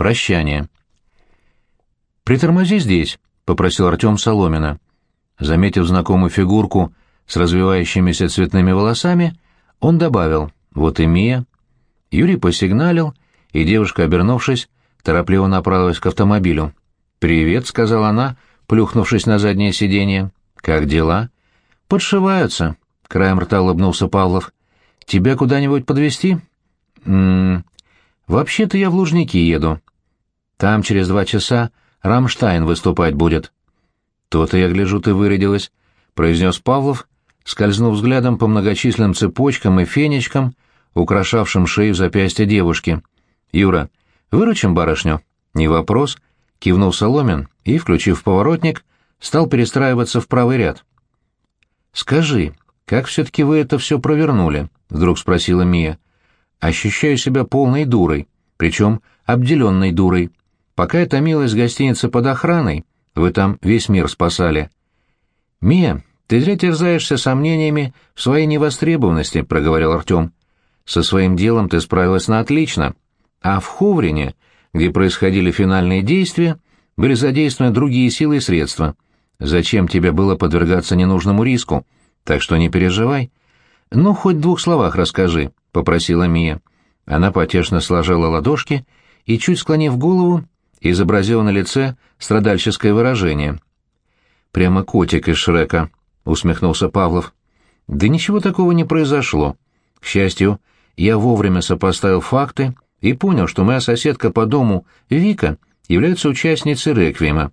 Прощание. «Притормози здесь», — попросил Артем Соломина. Заметив знакомую фигурку с развивающимися цветными волосами, он добавил «Вот и Мия». Юрий посигналил, и девушка, обернувшись, торопливо направилась к автомобилю. «Привет», — сказала она, плюхнувшись на заднее сиденье. «Как дела?» «Подшиваются», — краем рта улыбнулся Павлов. «Тебя куда-нибудь подвезти?» «М-м... Вообще-то я в Лужники еду. Там через два часа Рамштайн выступать будет». «То-то, я гляжу, ты вырядилась», — произнес Павлов, скользнув взглядом по многочисленным цепочкам и фенечкам, украшавшим шею запястья девушки. «Юра, выручим барышню?» «Не вопрос», — кивнул Соломин и, включив поворотник, стал перестраиваться в правый ряд. «Скажи, как все-таки вы это все провернули?» — вдруг спросила Мия. «Ощущаю себя полной дурой, причем обделенной дурой. Пока я томилась в гостинице под охраной, вы там весь мир спасали». «Мия, ты зря терзаешься сомнениями в своей невостребованности», — проговорил Артем. «Со своим делом ты справилась на отлично, а в Ховрине, где происходили финальные действия, были задействованы другие силы и средства. Зачем тебе было подвергаться ненужному риску? Так что не переживай. Ну, хоть в двух словах расскажи, — попросила Мия. Она потешно сложила ладошки и, чуть склонив голову, изобразила на лице страдальческое выражение. «Прямо котик из Шрека», — усмехнулся Павлов. «Да ничего такого не произошло. К счастью, я вовремя сопоставил факты и понял, что моя соседка по дому, Вика, является участницей реквиема.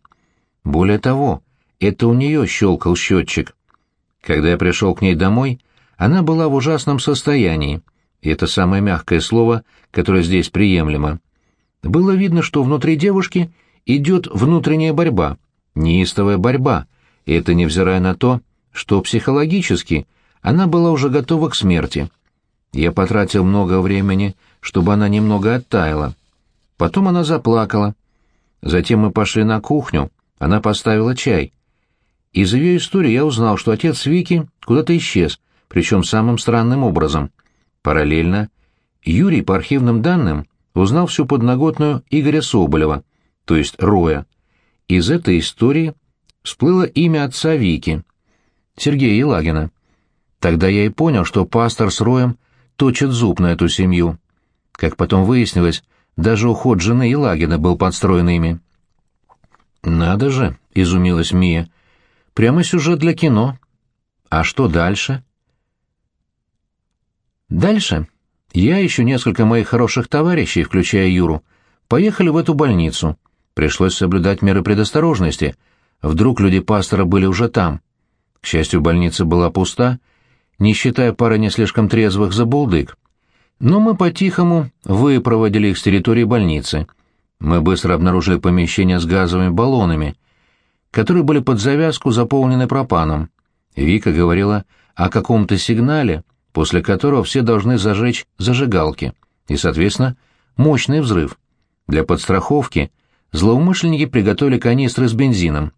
Более того, это у нее щелкал счетчик. Когда я пришел к ней домой, она была в ужасном состоянии, и это самое мягкое слово, которое здесь приемлемо. Было видно, что внутри девушки идет внутренняя борьба, неистовая борьба, и это невзирая на то, что психологически она была уже готова к смерти. Я потратил много времени, чтобы она немного оттаяла. Потом она заплакала. Затем мы пошли на кухню, она поставила чай. Из ее истории я узнал, что отец Вики куда-то исчез, причем самым странным образом. Параллельно Юрий, по архивным данным, узнал всю подноготную Игоря Соболева, то есть Роя. Из этой истории всплыло имя отца Вики, Сергея Елагина. Тогда я и понял, что пастор с Роем точит зуб на эту семью. Как потом выяснилось, даже уход жены Елагина был подстроен ими. «Надо же!» — изумилась Мия. Прямо сюжет для кино. А что дальше? Дальше я еще несколько моих хороших товарищей, включая Юру, поехали в эту больницу. Пришлось соблюдать меры предосторожности. Вдруг люди пастора были уже там. К счастью, больница была пуста, не считая пары не слишком трезвых забулдык. Но мы по-тихому выпроводили их с территории больницы. Мы быстро обнаружили помещение с газовыми баллонами — которые были под завязку заполнены пропаном. Вика говорила о каком-то сигнале, после которого все должны зажечь зажигалки, и, соответственно, мощный взрыв. Для подстраховки злоумышленники приготовили канистры с бензином.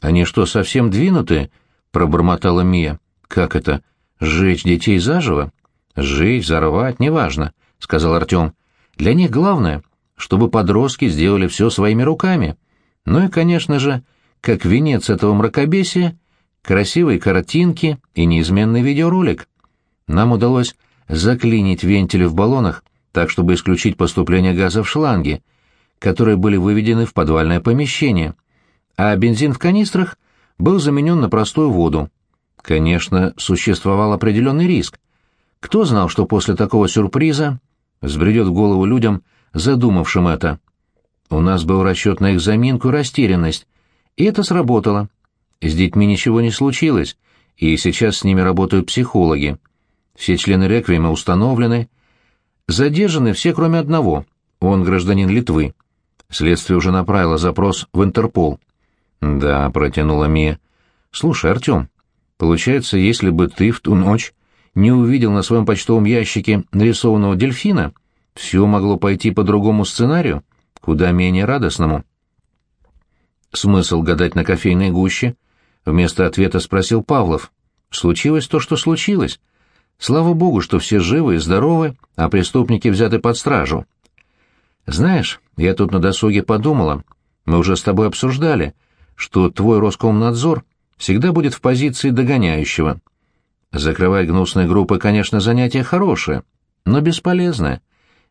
«Они что, совсем двинуты?» — пробормотала Мия. «Как это? Сжечь детей заживо?» «Сжечь, взорвать, неважно», — сказал Артем. «Для них главное, чтобы подростки сделали все своими руками. Ну и, конечно же, как венец этого мракобесия, красивые картинки и неизменный видеоролик. Нам удалось заклинить вентили в баллонах, так чтобы исключить поступление газа в шланги, которые были выведены в подвальное помещение, а бензин в канистрах был заменен на простую воду. Конечно, существовал определенный риск. Кто знал, что после такого сюрприза взбредет в голову людям, задумавшим это? У нас был расчет на их заминку и растерянность, и это сработало. С детьми ничего не случилось, и сейчас с ними работают психологи. Все члены реквиема установлены. Задержаны все, кроме одного. Он гражданин Литвы. Следствие уже направило запрос в Интерпол. «Да», — протянула Мия. «Слушай, Артем, получается, если бы ты в ту ночь не увидел на своем почтовом ящике нарисованного дельфина, все могло пойти по другому сценарию, куда менее радостному». Смысл гадать на кофейной гуще? Вместо ответа спросил Павлов. Случилось то, что случилось. Слава богу, что все живы и здоровы, а преступники взяты под стражу. Знаешь, я тут на досуге подумала, мы уже с тобой обсуждали, что твой Роскомнадзор всегда будет в позиции догоняющего. Закрывать гнусные группы, конечно, занятие хорошее, но бесполезное.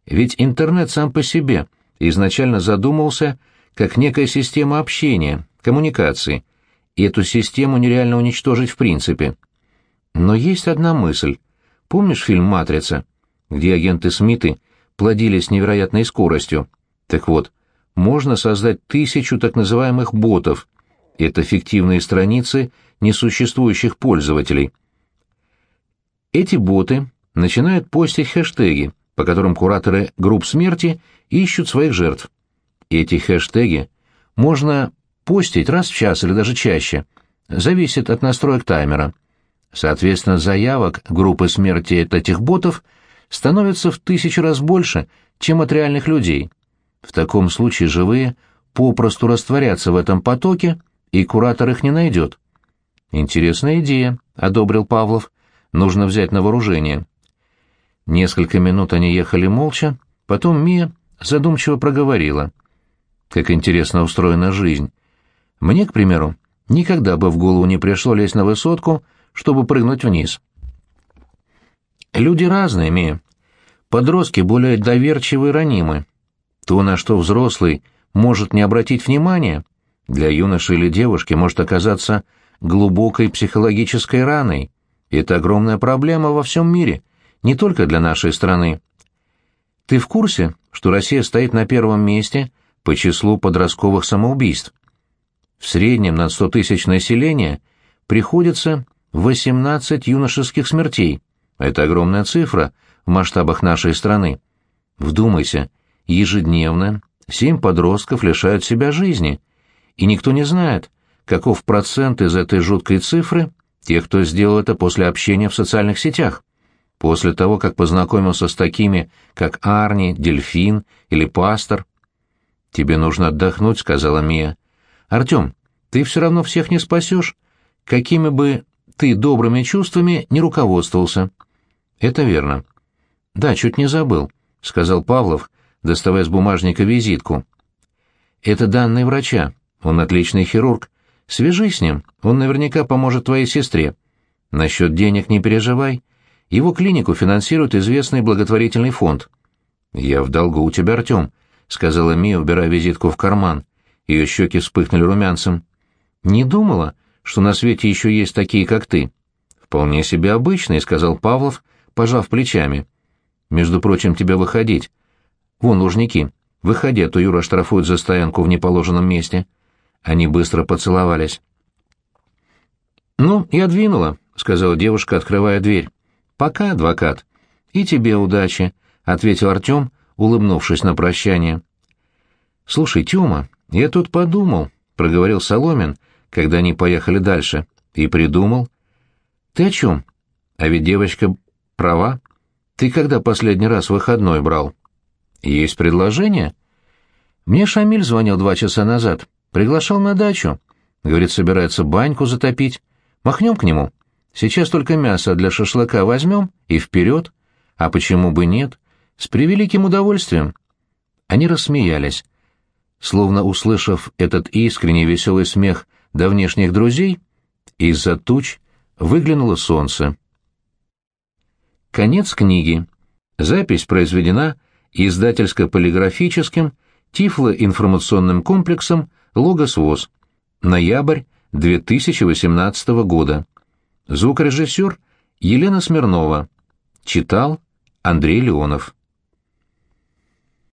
Ведь интернет сам по себе изначально задумывался как некая система общения, коммуникации, и эту систему нереально уничтожить в принципе. Но есть одна мысль. Помнишь фильм «Матрица», где агенты Смиты плодились невероятной скоростью? Так вот, можно создать тысячу так называемых ботов. Это фиктивные страницы несуществующих пользователей. Эти боты начинают постить хэштеги, по которым кураторы групп смерти ищут своих жертв. Эти хэштеги можно постить раз в час или даже чаще, зависит от настроек таймера. Соответственно, заявок группы смерти от этих ботов становится в тысячу раз больше, чем от реальных людей. В таком случае живые попросту растворятся в этом потоке, и куратор их не найдет. «Интересная идея», — одобрил Павлов. «Нужно взять на вооружение». Несколько минут они ехали молча, потом Мия задумчиво проговорила. «Как интересно устроена жизнь. Мне, к примеру, никогда бы в голову не пришло лезть на высотку, чтобы прыгнуть вниз». «Люди разные, Мия. Подростки более доверчивы и ранимы. То, на что взрослый может не обратить внимания, для юноши или девушки может оказаться глубокой психологической раной. Это огромная проблема во всем мире, не только для нашей страны. Ты в курсе, что Россия стоит на первом месте по числу подростковых самоубийств? В среднем на 100 тысяч населения приходится 18 юношеских смертей. Это огромная цифра в масштабах нашей страны. Вдумайся, ежедневно семь подростков лишают себя жизни, и никто не знает, каков процент из этой жуткой цифры тех, кто сделал это после общения в социальных сетях, после того, как познакомился с такими, как Арни, Дельфин или Пастор. «Тебе нужно отдохнуть», — сказала Мия. «Артем, ты все равно всех не спасешь, какими бы ты добрыми чувствами не руководствовался». «Это верно». «Да, чуть не забыл», — сказал Павлов, доставая с бумажника визитку. «Это данные врача. Он отличный хирург. Свяжись с ним, он наверняка поможет твоей сестре. Насчет денег не переживай. Его клинику финансирует известный благотворительный фонд». «Я в долгу у тебя, Артем», — сказала Мия, убирая визитку в карман. Ее щеки вспыхнули румянцем. «Не думала, что на свете еще есть такие, как ты». «Вполне себе обычный», — сказал Павлов, пожав плечами. «Между прочим, тебе выходить. Вон лужники. Выходи, а то Юра штрафует за стоянку в неположенном месте». Они быстро поцеловались. «Ну, я двинула», — сказала девушка, открывая дверь. «Пока, адвокат». «И тебе удачи», — ответил Артем, улыбнувшись на прощание. «Слушай, Тёма, я тут подумал», — проговорил Соломин, когда они поехали дальше. «И придумал». «Ты о чем? А ведь девочка права. Ты когда последний раз выходной брал?» «Есть предложение?» «Мне Шамиль звонил два часа назад. Приглашал на дачу. Говорит, собирается баньку затопить. Махнем к нему. Сейчас только мясо для шашлыка возьмем и вперед. А почему бы нет? С превеликим удовольствием». Они рассмеялись. Словно услышав этот искренний веселый смех давнешних друзей, из-за туч выглянуло солнце. Конец книги. Запись произведена издательско-полиграфическим Тифло-информационным комплексом «Логос ВОЗ». Ноябрь 2018 года. Звукорежиссер Елена Смирнова. Читал Андрей Леонов.